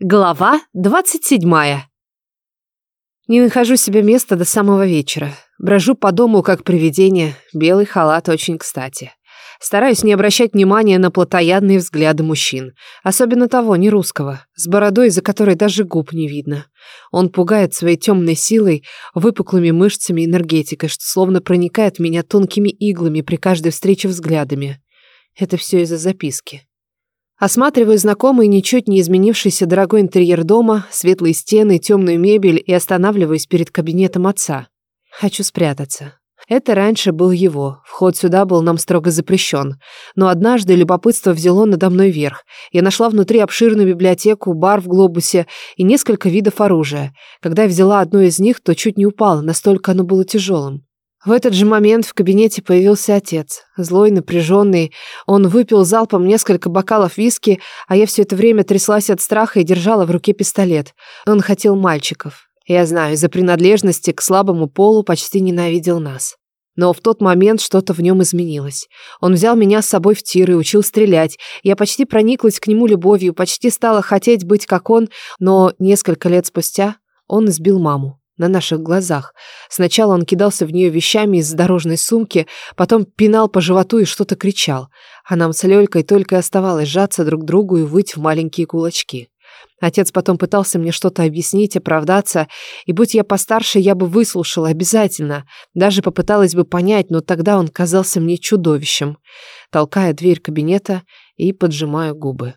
Глава 27. Не нахожу себе места до самого вечера. Брожу по дому как привидение. Белый халат очень кстати. Стараюсь не обращать внимания на плотоядные взгляды мужчин. Особенно того, не русского, с бородой, за которой даже губ не видно. Он пугает своей темной силой, выпуклыми мышцами и энергетикой, что словно проникает в меня тонкими иглами при каждой встрече взглядами. Это все из-за записки. Осматриваю знакомый, ничуть не изменившийся дорогой интерьер дома, светлые стены, темную мебель и останавливаюсь перед кабинетом отца. Хочу спрятаться. Это раньше был его. Вход сюда был нам строго запрещен. Но однажды любопытство взяло надо мной верх. Я нашла внутри обширную библиотеку, бар в глобусе и несколько видов оружия. Когда я взяла одно из них, то чуть не упала, настолько оно было тяжелым. В этот же момент в кабинете появился отец. Злой, напряженный. Он выпил залпом несколько бокалов виски, а я все это время тряслась от страха и держала в руке пистолет. Он хотел мальчиков. Я знаю, из-за принадлежности к слабому полу почти ненавидел нас. Но в тот момент что-то в нем изменилось. Он взял меня с собой в тир и учил стрелять. Я почти прониклась к нему любовью, почти стала хотеть быть как он, но несколько лет спустя он избил маму на наших глазах. Сначала он кидался в нее вещами из дорожной сумки, потом пинал по животу и что-то кричал. А нам с Лёлькой только оставалось сжаться друг к другу и выть в маленькие кулачки. Отец потом пытался мне что-то объяснить, оправдаться, и будь я постарше, я бы выслушала обязательно, даже попыталась бы понять, но тогда он казался мне чудовищем. Толкая дверь кабинета и поджимаю губы.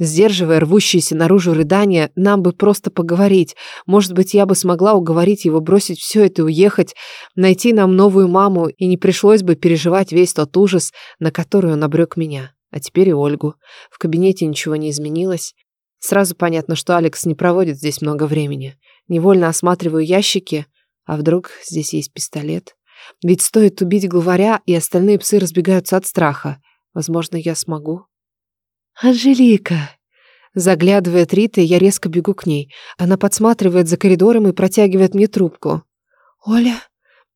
Сдерживая рвущиеся наружу рыдания, нам бы просто поговорить. Может быть, я бы смогла уговорить его бросить все это и уехать, найти нам новую маму, и не пришлось бы переживать весь тот ужас, на который он обрек меня. А теперь и Ольгу. В кабинете ничего не изменилось. Сразу понятно, что Алекс не проводит здесь много времени. Невольно осматриваю ящики, а вдруг здесь есть пистолет? Ведь стоит убить главаря, и остальные псы разбегаются от страха. Возможно, я смогу. «Анжелика!» Заглядывает Рита, я резко бегу к ней. Она подсматривает за коридором и протягивает мне трубку. «Оля?»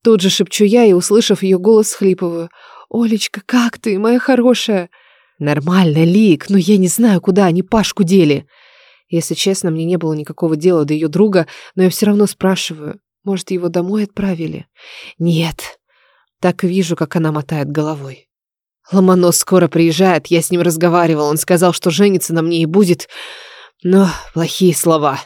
Тут же шепчу я и, услышав ее голос, схлипываю. «Олечка, как ты, моя хорошая?» «Нормально, Лик, но я не знаю, куда они Пашку дели». Если честно, мне не было никакого дела до ее друга, но я все равно спрашиваю. Может, его домой отправили? «Нет». Так вижу, как она мотает головой. Ломонос скоро приезжает, я с ним разговаривал. Он сказал, что женится на мне и будет... Но плохие слова.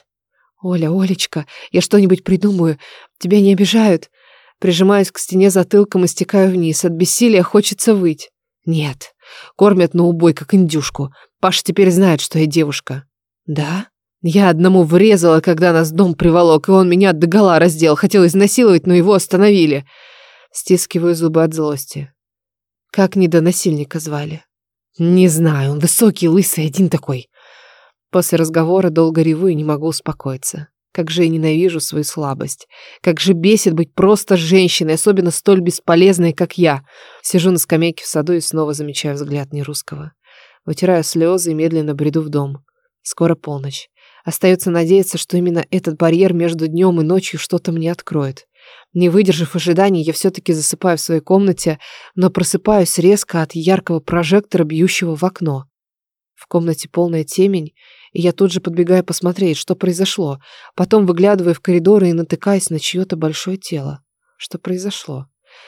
Оля, Олечка, я что-нибудь придумаю. Тебя не обижают. Прижимаюсь к стене затылком и стекаю вниз. От бессилия хочется выть. Нет. Кормят на убой, как индюшку. Паша теперь знает, что я девушка. Да? Я одному врезала, когда нас дом приволок, и он меня догола раздел. Хотел изнасиловать, но его остановили. Стискиваю зубы от злости. Как недоносильника звали? Не знаю, он высокий, лысый, один такой. После разговора долго реву и не могу успокоиться. Как же я ненавижу свою слабость. Как же бесит быть просто женщиной, особенно столь бесполезной, как я. Сижу на скамейке в саду и снова замечаю взгляд нерусского. Вытираю слезы и медленно бреду в дом. Скоро полночь. Остается надеяться, что именно этот барьер между днем и ночью что-то мне откроет. Не выдержав ожиданий, я все-таки засыпаю в своей комнате, но просыпаюсь резко от яркого прожектора, бьющего в окно. В комнате полная темень, и я тут же подбегаю посмотреть, что произошло. Потом выглядываю в коридор и натыкаюсь на чье-то большое тело. Что произошло?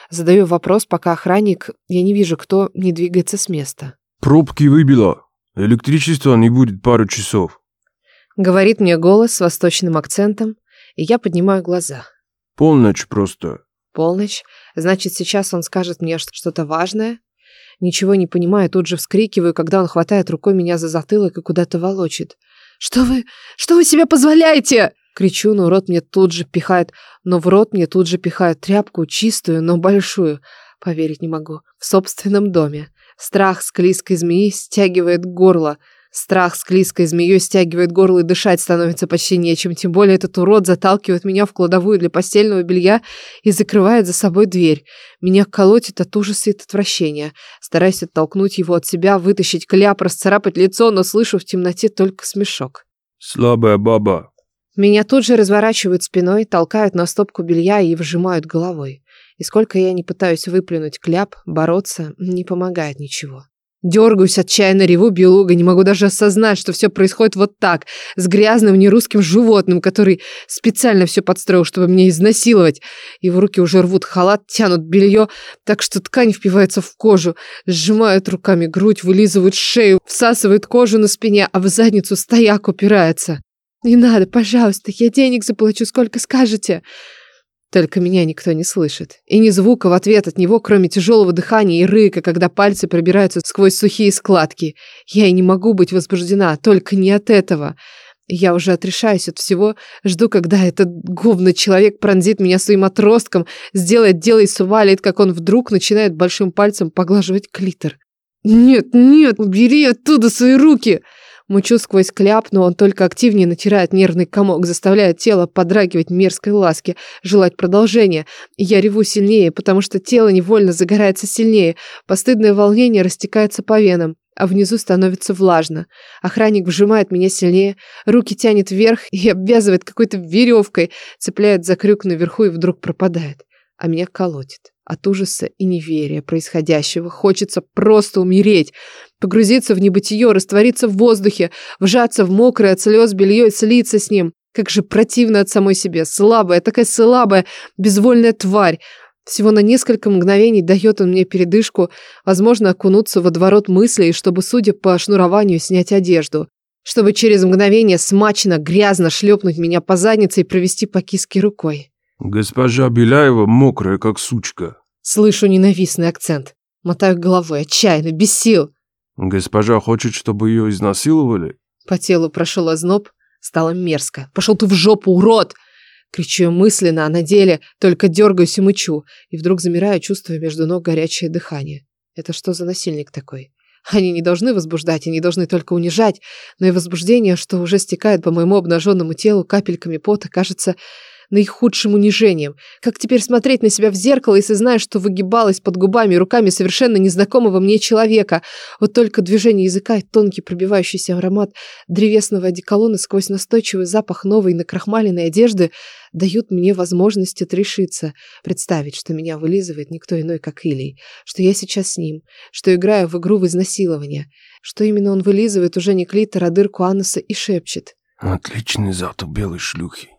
Задаю вопрос, пока охранник, я не вижу, кто не двигается с места. «Пробки выбило. Электричества не будет пару часов». Говорит мне голос с восточным акцентом, и я поднимаю глаза. Полночь просто. Полночь? Значит, сейчас он скажет мне что-то важное? Ничего не понимаю, тут же вскрикиваю, когда он хватает рукой меня за затылок и куда-то волочит. «Что вы... что вы себе позволяете?» Кричу, но рот мне тут же пихает... Но в рот мне тут же пихают тряпку, чистую, но большую. Поверить не могу. В собственном доме. Страх склизкой змеи стягивает горло. Страх с клейской змеей стягивает горло и дышать становится почти нечем. Тем более этот урод заталкивает меня в кладовую для постельного белья и закрывает за собой дверь. Меня колотит от ужаса и от отвращения. Стараюсь оттолкнуть его от себя, вытащить кляп, расцарапать лицо, но слышу в темноте только смешок. «Слабая баба». Меня тут же разворачивают спиной, толкают на стопку белья и вжимают головой. И сколько я не пытаюсь выплюнуть кляп, бороться, не помогает ничего. Дергаюсь, отчаянно реву белуга, не могу даже осознать, что все происходит вот так, с грязным нерусским животным, который специально все подстроил, чтобы меня изнасиловать. Его руки уже рвут халат, тянут белье, так что ткань впивается в кожу, сжимают руками грудь, вылизывают шею, всасывают кожу на спине, а в задницу стояк упирается. «Не надо, пожалуйста, я денег заплачу, сколько скажете!» Только меня никто не слышит. И ни звука в ответ от него, кроме тяжелого дыхания и рыка, когда пальцы пробираются сквозь сухие складки. Я и не могу быть возбуждена, только не от этого. Я уже отрешаюсь от всего, жду, когда этот говный человек пронзит меня своим отростком, сделает дело и свалит, как он вдруг начинает большим пальцем поглаживать клитор. «Нет, нет, убери оттуда свои руки!» Мучу сквозь кляп, но он только активнее натирает нервный комок, заставляет тело подрагивать мерзкой ласки, желать продолжения. Я реву сильнее, потому что тело невольно загорается сильнее. Постыдное волнение растекается по венам, а внизу становится влажно. Охранник вжимает меня сильнее, руки тянет вверх и обвязывает какой-то веревкой, цепляет за крюк наверху и вдруг пропадает. А меня колотит. От ужаса и неверия происходящего хочется просто умереть, погрузиться в небытие, раствориться в воздухе, вжаться в мокрое от слез белье и слиться с ним. Как же противно от самой себе. Слабая, такая слабая, безвольная тварь. Всего на несколько мгновений дает он мне передышку, возможно, окунуться в водоворот мыслей, чтобы, судя по шнурованию, снять одежду. Чтобы через мгновение смачно, грязно шлепнуть меня по заднице и провести по киске рукой. Госпожа Беляева мокрая, как сучка. Слышу ненавистный акцент. Мотаю головой, отчаянно, без сил. Госпожа хочет, чтобы ее изнасиловали? По телу прошел озноб, стало мерзко. Пошел ты в жопу, урод! Кричу мысленно, а на деле только дергаюсь и мычу. И вдруг замираю, чувствуя между ног горячее дыхание. Это что за насильник такой? Они не должны возбуждать, они должны только унижать, но и возбуждение, что уже стекает по моему обнаженному телу капельками пота, кажется наихудшим унижением. Как теперь смотреть на себя в зеркало, если знаешь, что выгибалась под губами и руками совершенно незнакомого мне человека? Вот только движение языка и тонкий пробивающийся аромат древесного одеколона сквозь настойчивый запах новой накрахмаленной одежды дают мне возможность отрешиться, представить, что меня вылизывает никто иной, как Илий, что я сейчас с ним, что играю в игру в изнасилование, что именно он вылизывает уже не клитор, а дырку ануса и шепчет. Отличный зад у белой шлюхи.